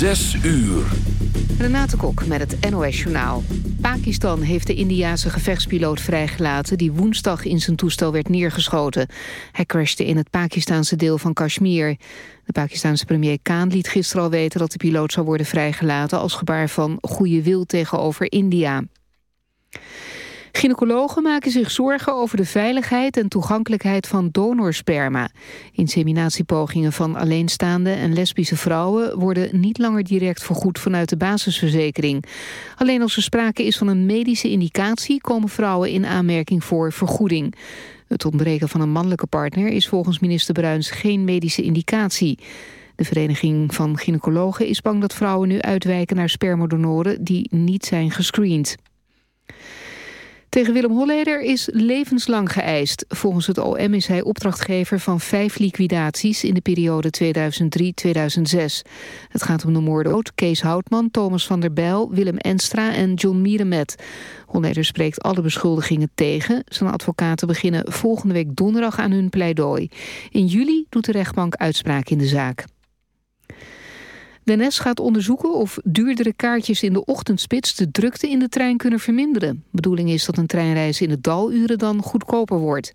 Zes uur. Renate Kok met het NOS Journaal. Pakistan heeft de Indiase gevechtspiloot vrijgelaten... die woensdag in zijn toestel werd neergeschoten. Hij crashte in het Pakistanse deel van Kashmir. De Pakistanse premier Khan liet gisteren al weten... dat de piloot zou worden vrijgelaten als gebaar van goede wil tegenover India. Gynaecologen maken zich zorgen over de veiligheid en toegankelijkheid van donorsperma. Inseminatiepogingen van alleenstaande en lesbische vrouwen worden niet langer direct vergoed vanuit de basisverzekering. Alleen als er sprake is van een medische indicatie komen vrouwen in aanmerking voor vergoeding. Het ontbreken van een mannelijke partner is volgens minister Bruins geen medische indicatie. De Vereniging van Gynaecologen is bang dat vrouwen nu uitwijken naar spermadonoren die niet zijn gescreend. Tegen Willem Holleder is levenslang geëist. Volgens het OM is hij opdrachtgever van vijf liquidaties in de periode 2003-2006. Het gaat om de moorden Kees Houtman, Thomas van der Bijl, Willem Enstra en John Mierenmet. Holleder spreekt alle beschuldigingen tegen. Zijn advocaten beginnen volgende week donderdag aan hun pleidooi. In juli doet de rechtbank uitspraak in de zaak. De NS gaat onderzoeken of duurdere kaartjes in de ochtendspits de drukte in de trein kunnen verminderen. De bedoeling is dat een treinreis in de daluren dan goedkoper wordt.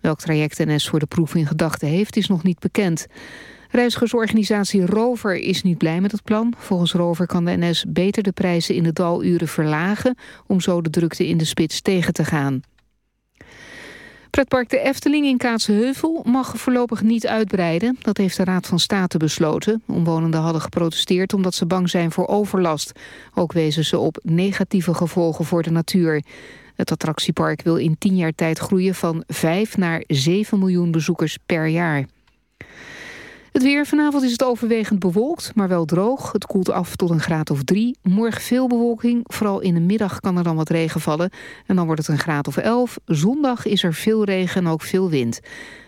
Welk traject NS voor de proef in gedachten heeft is nog niet bekend. Reizigersorganisatie Rover is niet blij met het plan. Volgens Rover kan de NS beter de prijzen in de daluren verlagen... om zo de drukte in de spits tegen te gaan. Pretpark de Efteling in Kaatsheuvel mag voorlopig niet uitbreiden. Dat heeft de Raad van State besloten. Omwonenden hadden geprotesteerd omdat ze bang zijn voor overlast. Ook wezen ze op negatieve gevolgen voor de natuur. Het attractiepark wil in tien jaar tijd groeien van 5 naar 7 miljoen bezoekers per jaar. Het weer. Vanavond is het overwegend bewolkt, maar wel droog. Het koelt af tot een graad of drie. Morgen veel bewolking. Vooral in de middag kan er dan wat regen vallen. En dan wordt het een graad of elf. Zondag is er veel regen en ook veel wind.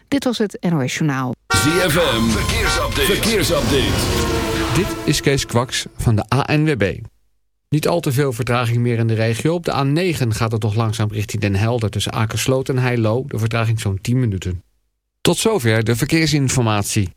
Dit was het NOS Journaal. ZFM. Verkeersupdate. Verkeersupdate. Dit is Kees Kwaks van de ANWB. Niet al te veel vertraging meer in de regio. Op de A9 gaat het nog langzaam richting Den Helder... tussen Akersloot en Heilo. De vertraging zo'n 10 minuten. Tot zover de verkeersinformatie.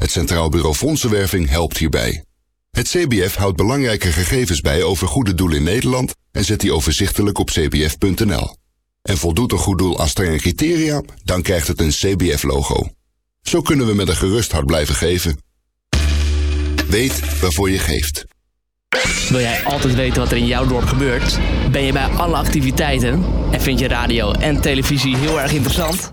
Het Centraal Bureau Fondsenwerving helpt hierbij. Het CBF houdt belangrijke gegevens bij over goede doelen in Nederland en zet die overzichtelijk op cbf.nl. En voldoet een goed doel aan strenge criteria, dan krijgt het een CBF-logo. Zo kunnen we met een gerust hart blijven geven. Weet waarvoor je geeft. Wil jij altijd weten wat er in jouw dorp gebeurt? Ben je bij alle activiteiten? En vind je radio en televisie heel erg interessant?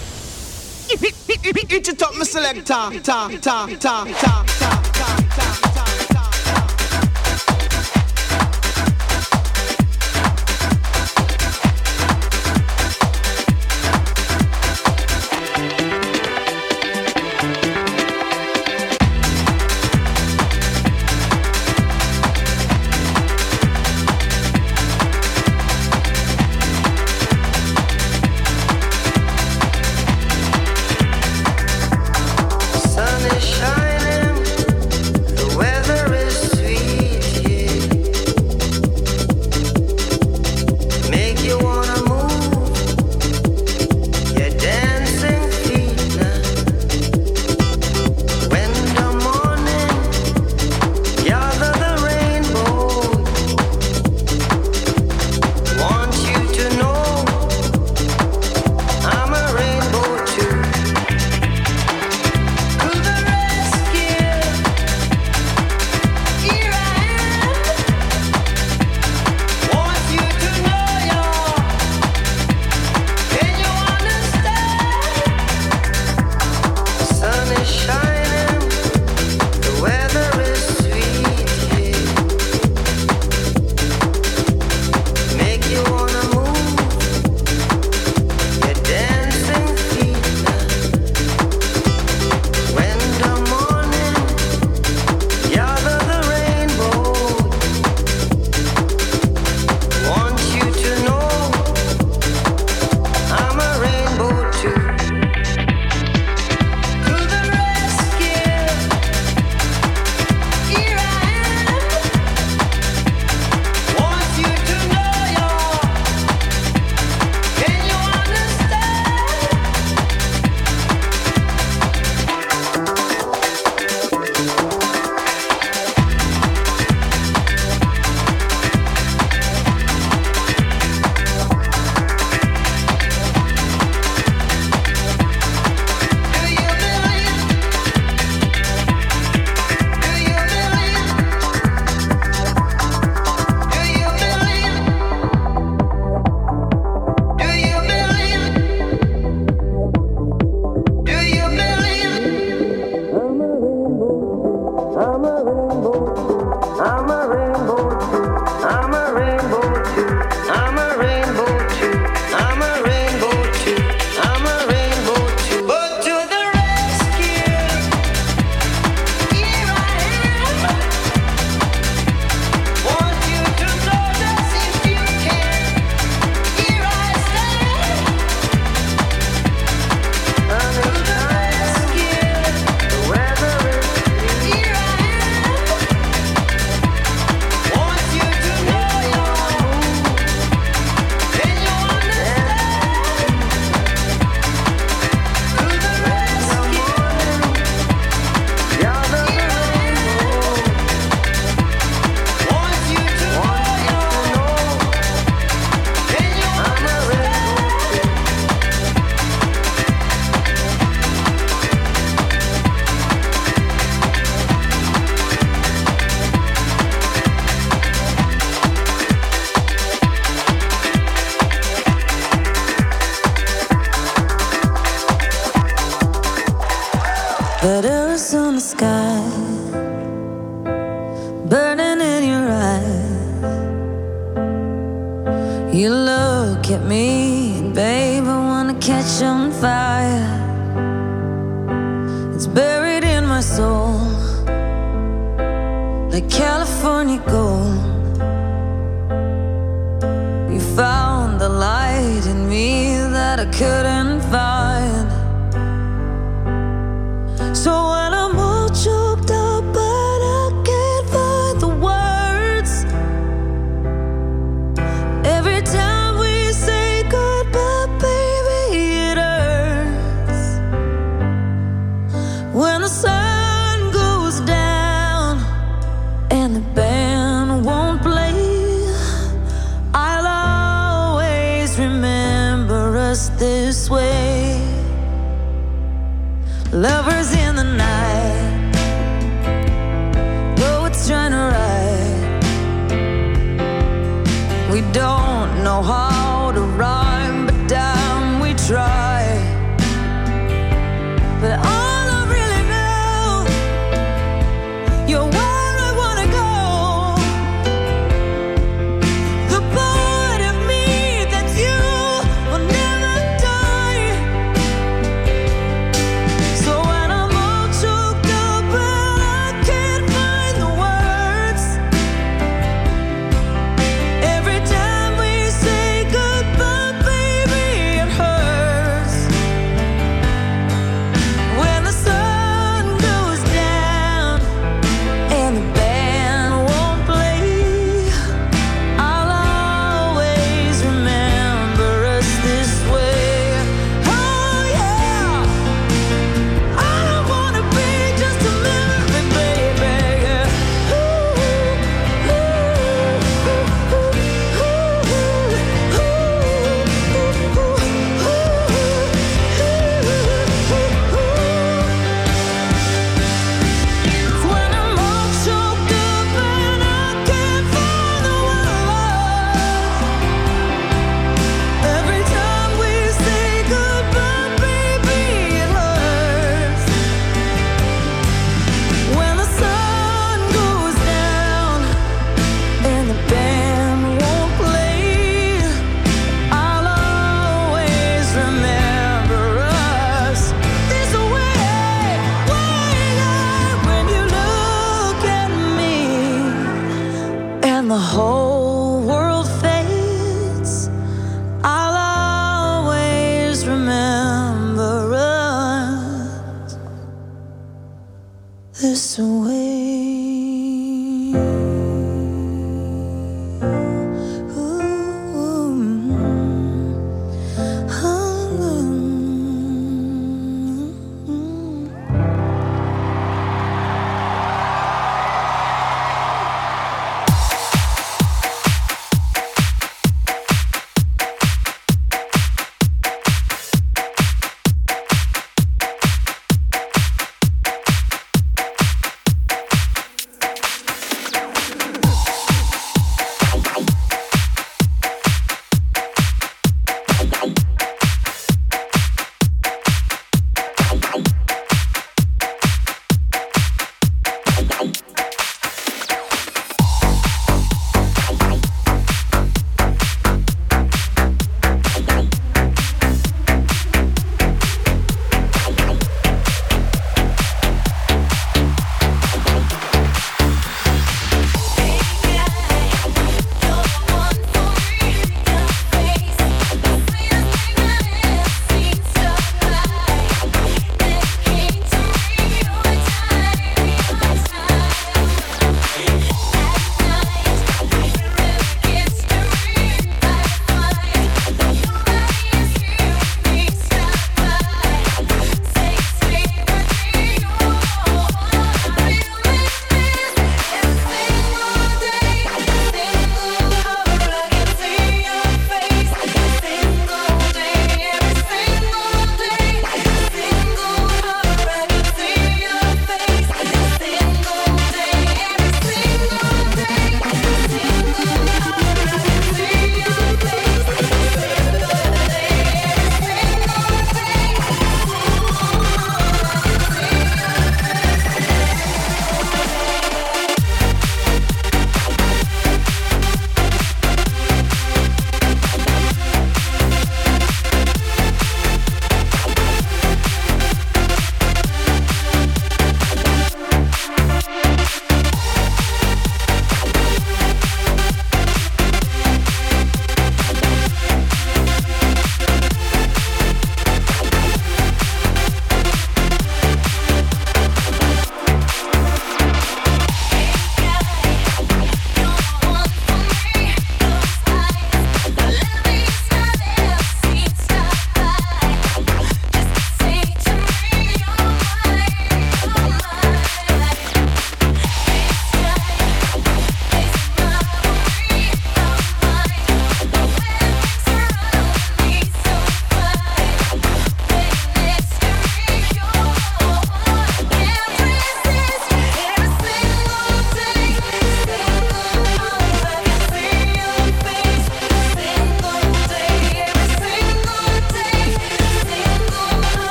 It's your top my selector. Ta ta ta ta ta ta ta.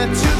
that to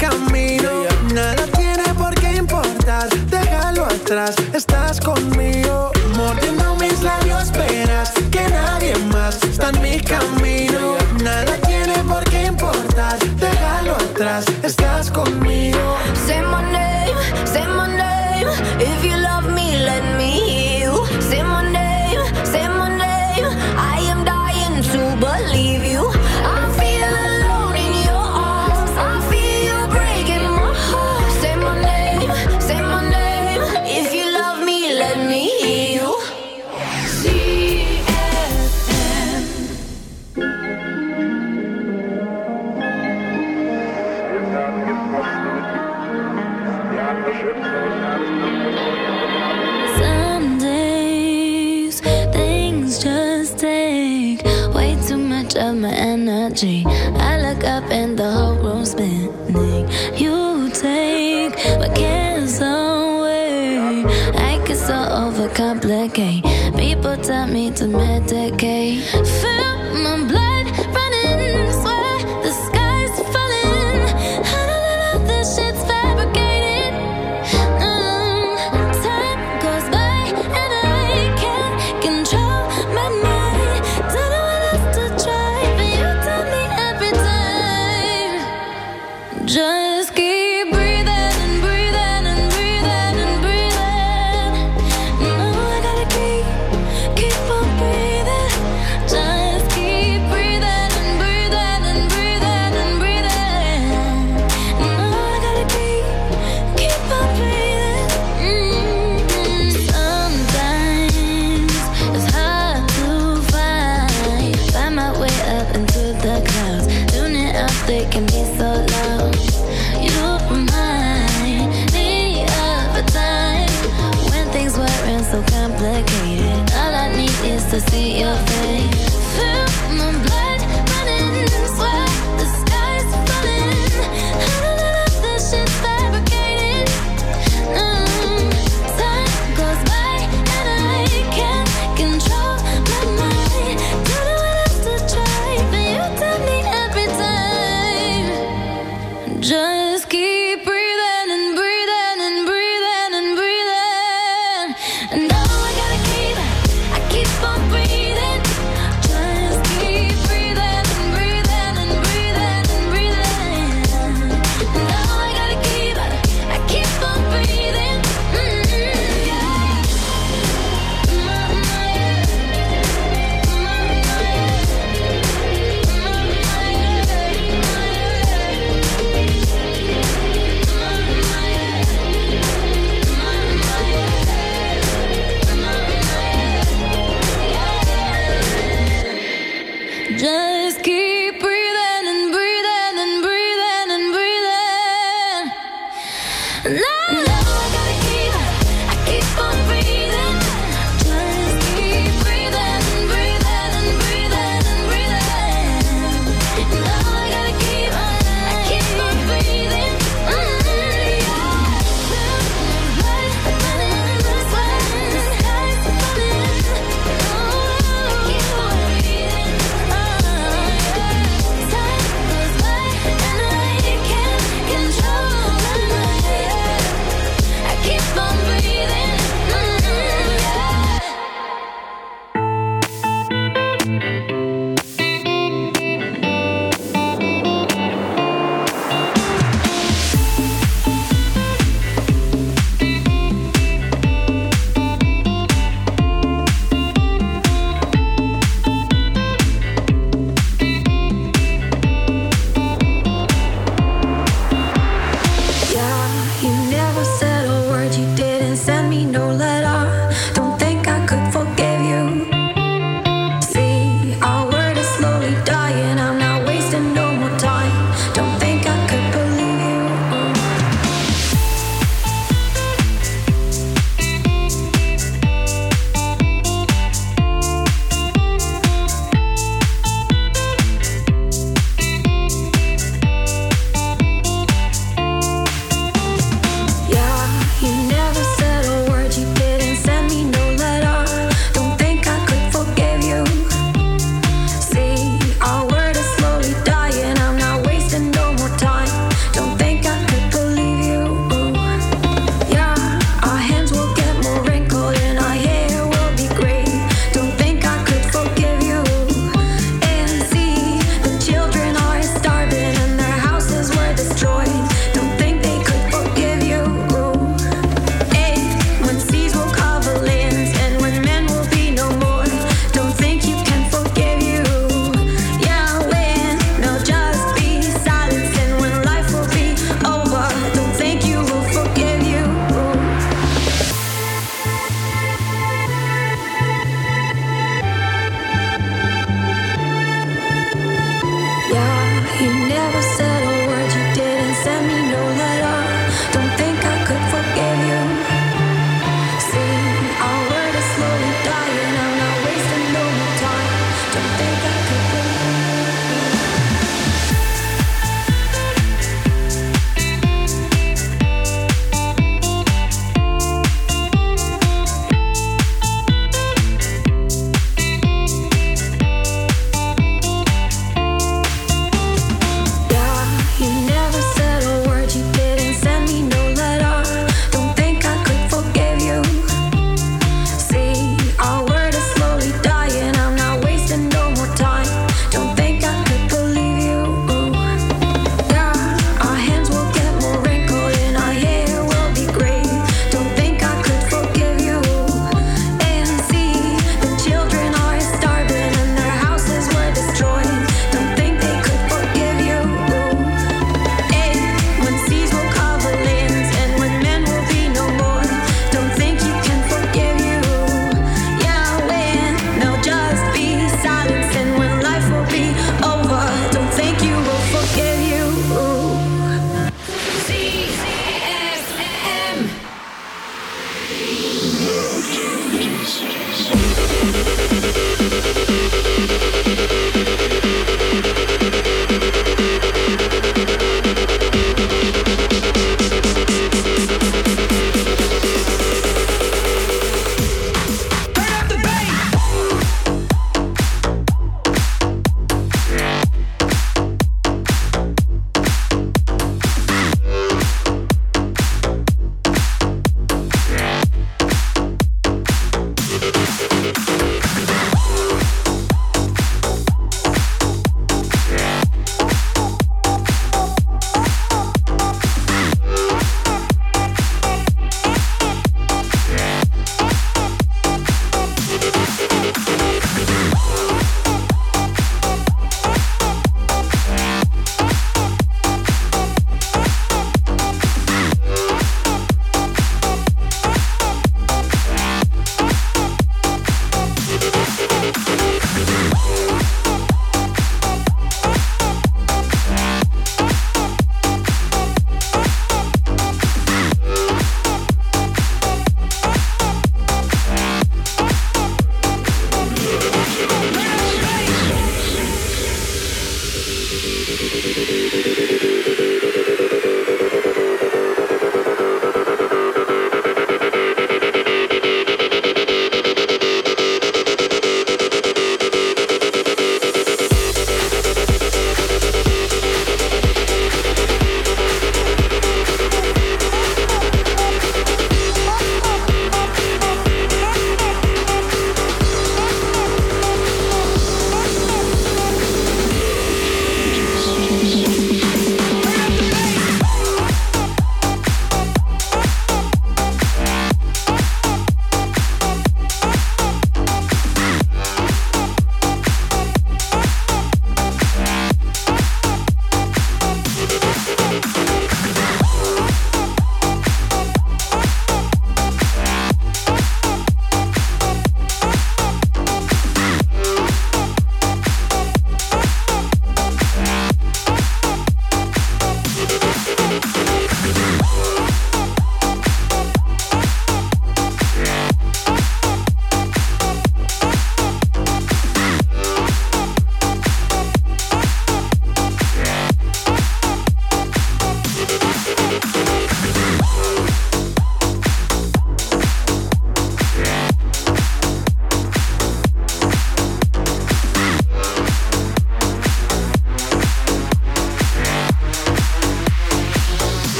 come